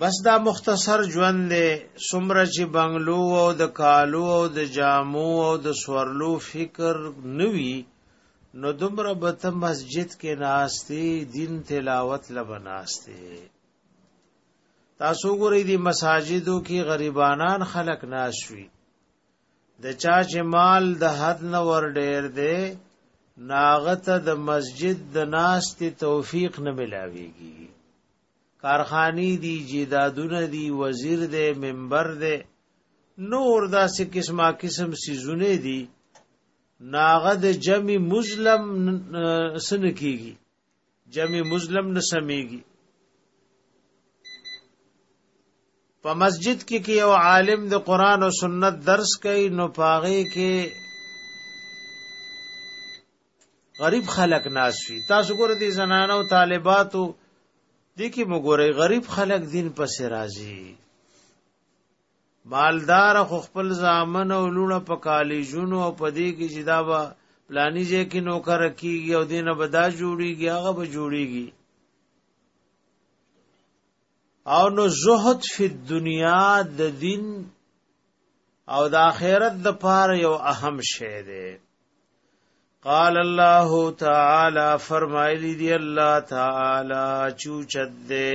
بس دا مختصر ژوند دی سمره چې بنگلو او د کالو او د جامو او د سورلو فکر نوي نو دومره به ته مسجد کې ناشتي دین تلاوت لبناشتي تاسو ګورئ دي مساجدو کې غریبانان خلق ناشوي د چا چې مال د حد نه ور ډیر دی ناغته د مسجد د ناشتي توفیق نه ملاويږي کارخانی دی جیدادونه دی وزیر دی منبر دی نور داسې قسمه قسم سيزونه دي ناغه د جمع مظلم سن کیږي جمع مظلم نه سميږي په مسجد کې کې یو عالم د قران او سنت درس کوي نو پاغه کې غریب خلک ناس وي تاسو ګوره دي زنانه او طالباتو دي کې مګوري غریب خلک دین پسې راځي مالدار خو خپل ځامن او لونه په کالجونو او په دې کې چې دا به پلانی ځای کې نوکر کیږي او دینه به دا جوړیږي هغه به جوړیږي او نو زهد فی دنیا د دین او د آخرت د پاره یو اهم شی دی قال الله تعالی فرمایلی دی الله تعالی چوچد دی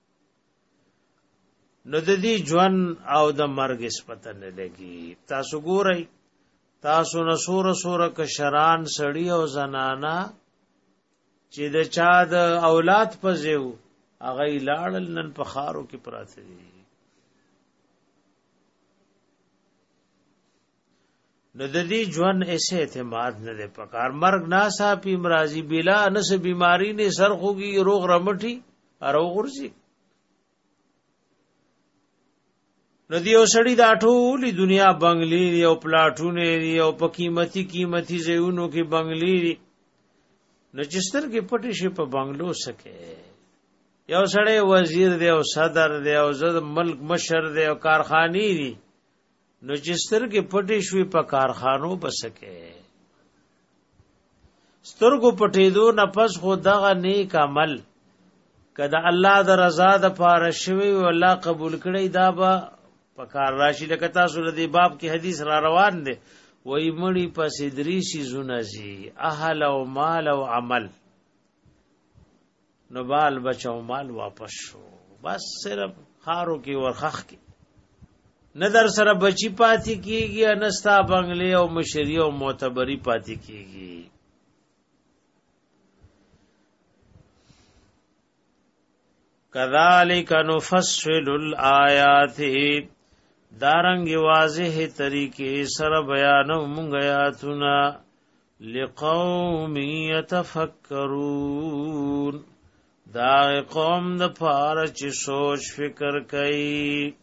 نو د دې ژوند او د مرګ سپته نه لګي تاسو ګورئ تاسو نه سور سور کشران سړی او زنانا چې د چا د اولاد پځیو هغه لاړل نن په خارو کې پراته دي نو د دې ژوند اس اعتماد نه دی پکار مرګ ناسا پی مرضی بلا نس بیماری نه سر خوږي روغ رمټي ارو غرزي نو دی اوسړي دا ټول دنیا بنگلي دی او پلاټونه دی او په قیمتي قیمتي زیونو کې بنگلي دی نو چستر کې پټي شي په بنگلو سکے یو سړی وزیر دی او صدر دی او زد ملک مشر دی او کارخانی دی نو چې سترګې پټې شوې په کارخانو بسکه سترګو پټېدو نه پس خو دغه نیک عمل کله الله د رضا د پاره شوی او الله قبول کړي دا به په کار راشي لکه تاسو د باب کې حدیث را روان دی وای مړی پسې درې سيزونه زی اهل او مال او عمل نو بال بچو مال واپس شو بس صرف خارو کې ورخخ کې نه در سره بچی پاتې کیږي نه ستا بنگلې او مشری او معتبری پاتې کیږي کذالک نفصل الایات دارنګ واضح طریقې سره بیان مونږ آیاتونه لقوم يتفکرون دا قوم د پاره چې سوچ فکر کوي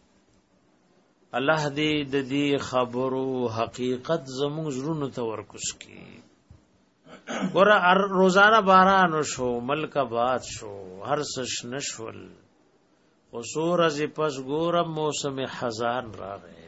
الله دې د دې خبرو حقیقت زموږ زړونو ته ورکوس کی ګور روزانه باران شو ملک باد شو هر سش نشول وسور از پس ګورم موسم خزان راغی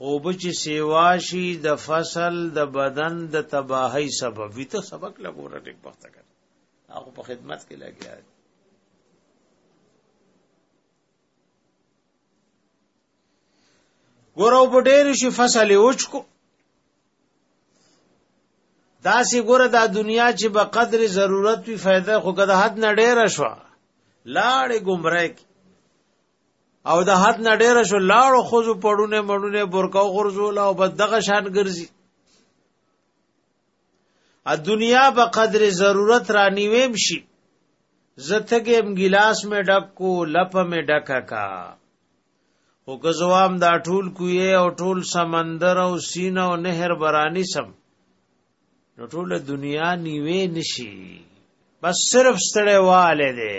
او بچ سیواشی د فصل د بدن د تباہی سبب وی ته سبق لګوره ټیک وخت کړ هغه په خدمت کې لګیا دی ګورو په ډېر شي فصل اوچ کو دا سی ګوره دا دنیا چې به قدر ضرورت وی فائدہ خو کده حد نه ډېر شو لاړې گمراه کی او د حد نه ډېر شو لاړو خوځو پړونه مړونه برکاو غرزول او بد دغه شان ګرځي ا دنیا په قدر ضرورت را نیویم شي زتګم ګلاس می ډک کو لپ می ډکا کا او که زوام دا ټول کوی او ټول سمندر او سینه او نهر برانی سم نو ټول دنیا نیوی نشي بس صرف ستړی والے دی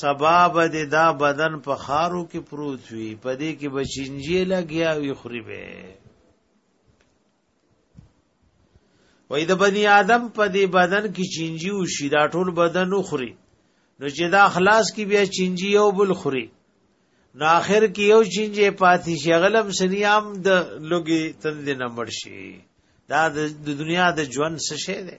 سباب دې دا بدن په خارو کې پروت وي په دې کې بچینجی لګیا وي خوري به وای د بنی آدم په دې بدن کې چینجی او شي دا ټول بدن خوري نو چې دا خلاص کې بیا چینجی یو بل خوري نو آخر کې یو چینجی پاتې شي غلم سنیام د لوګي تند نه مړ شي دا د دنیا د ژوند څه شی دی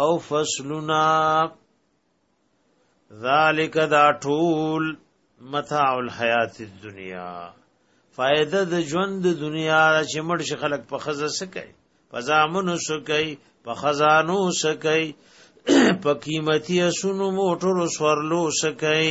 او فصلنا ذالک دا ټول متاع الحیات الدنیا فائدہ د ژوند د دنیا چې مړ شي خلک په خزه سکي په زامنو سکي په خزانو سکي په قیمتي اسونو موټرو سورلو سکي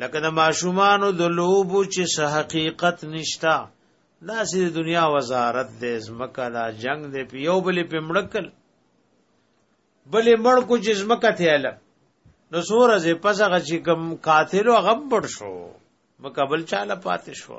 لکه د ماشومانو د لوبو چې سه حقیقت نشتا دا سې د دنیا وزارت د زمکه دا جنگ دی په یو بل په مړکل بلې مړ کو چې زمکه تیاله نو سورز پس هغه چې کم قاتل او غبر شو مقابل چاله پاتې شو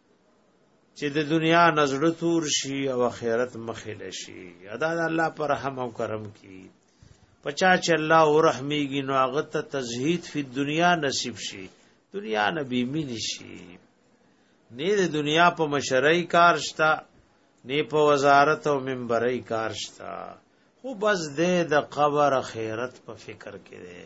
چې د دنیا نظر تور شي او اخرت مخې لشي ادا د الله پر رحم او کرم کی پچا چې الله ورحمېږي نو هغه ته تزهید فی دنیا نصیب شي دنیا نبی مين شي نه د دنیا په مشرۍ کار شتا نه په وزارت او منبرۍ کار شتا خو بس دې د قبر خیرت په فکر کې دی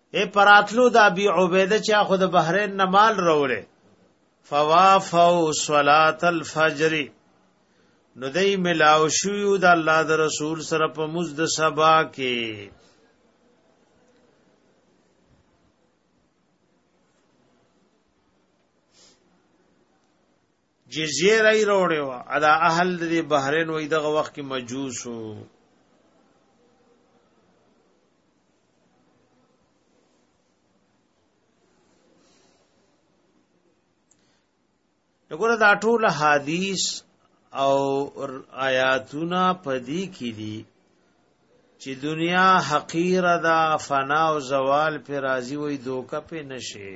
اے پراتلو د ابي عبیده چا خو د بحرین نه مال وروړي فوافو صلات الفجر نو دای ملاو شو د الله د رسول سره په مزد سبا کې جزیه راي وروړي وا ادا اهل د بحرین وې دغه وخت کې مجوسو وګوره دا ټول حدیث او آیاتونه پدی کې دي چې دنیا حقیره ده فنا او زوال پر راضی وي دوکه په نشي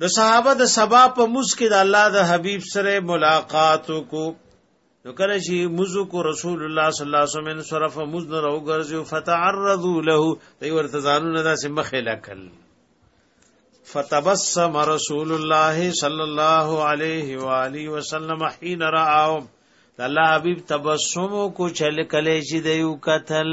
نو صحابه د سبا په موس کې د الله د حبيب سره ملاقات کو نو کله چې موزو کو رسول الله صلی الله علیه وسلم صرف موز نه راو ګرځي فتعرضوا له دی ورته ځانونه داسې مخه لکل فتبسم رسول الله صلی الله علیه و آله وسلم حين راهم الله حبيب تبسم کو چل کله چې دیو قتل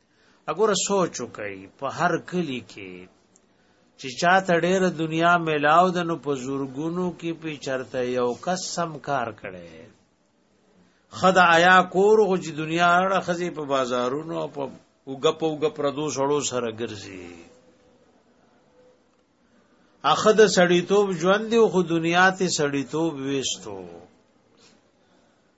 اګوره سوچ وکي په هر کلی کې چې چاته ډېر دنیا ملاو د نو په زورګونو کې په چرته یو کس سم کار کړي خدا آیا کور غو چې دنیا اړه خزي په بازارونو په وګپ وګپ پردو سړو سره ګرځي اخد سړیتوب ژوند دی خو دنیا ته سړیتوب وېستو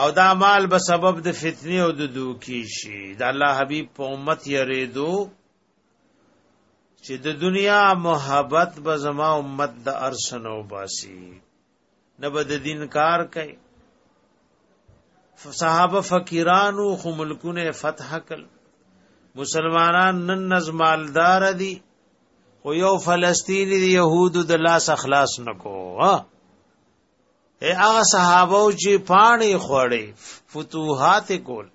او دا مال به سبب د فتنې او د دوکي شي دا الله حبيب په امت یریدو چې د دنیا محبت به زما امت د ارسنو باسي نه به د دین کار کوي صحابه فقیرانو خو ملکونه فتح کړ مسلمانان نن نظمالدار دي خو یو فلسطینی دی يهودو د لاس اخلاص نکو ها اے هغه صحابه چې پانی خوړې فتوحات کول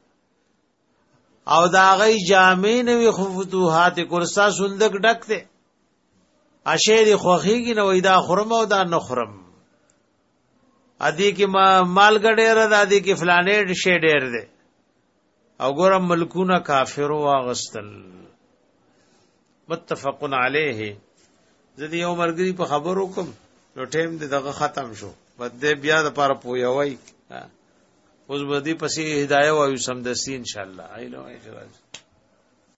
او دا غي جامې نه وي فتوحات کول ستا صندوق ډک دی اشیر خوخیږي نو دا خرم او دا نخرم ادي کې ما مال ګډیر ده ادي کې فلانې شې ډیر ده او ګورم ملکونه کافر واغستل متفق علیه ځدی یو مرګری په خبرو کوم نو ټیم دې دغه ختم شو بده بیا د پاره پویوي اوس به دې پسې هدايه وایو سم دسي ان شاء الله ایلو اخراج